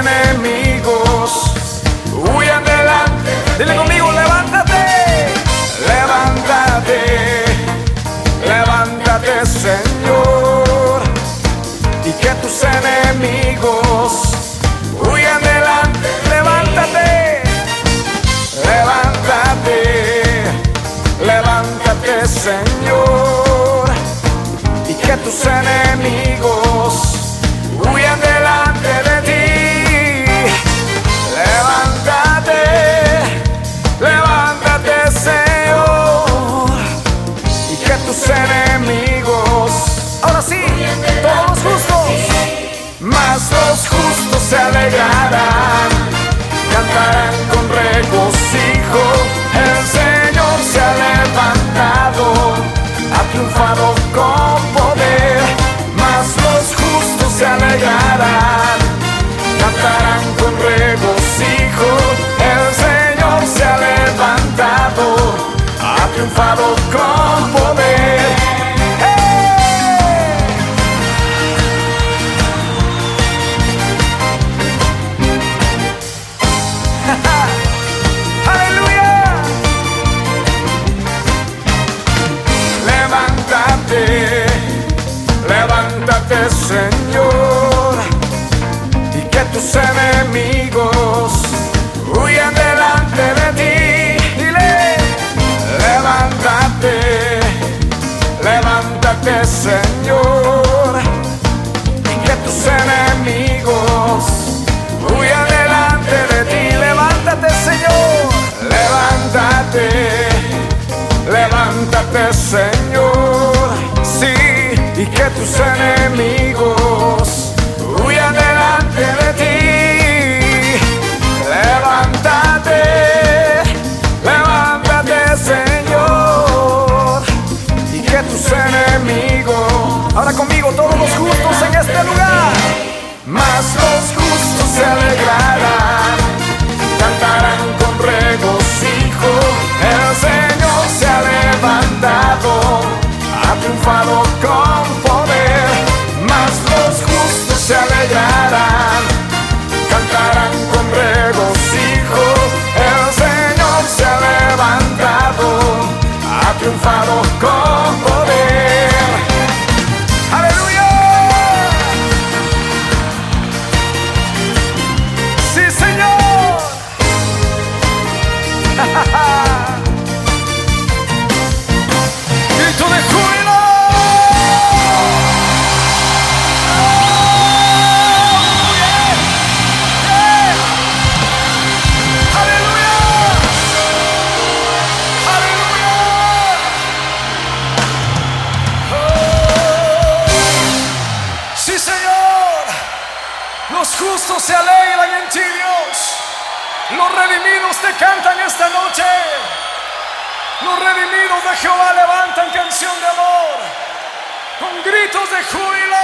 enemigos. Huyan delante. Dile conmigo, levántate, levántate, levántate, Señor, y que tus enemigos huyan delante. Levántate, levántate, levántate, Señor, y que tus enemigos huyan delante. Levántate Señor, y que tus enemigos huyan delante de ti. Dile, levántate, levántate Señor, y que tus enemigos huyan delante de ti. Levántate Señor, levántate. Levántate, Señor, sí, y que tus enemigos huyan delante de ti. Levántate, levántate, Señor, y que tus enemigos, ahora conmigo triunfado con Justos se alegran en ti, Dios. Los redimidos te cantan esta noche. Los redimidos de Jehová levantan canción de amor con gritos de júbilo.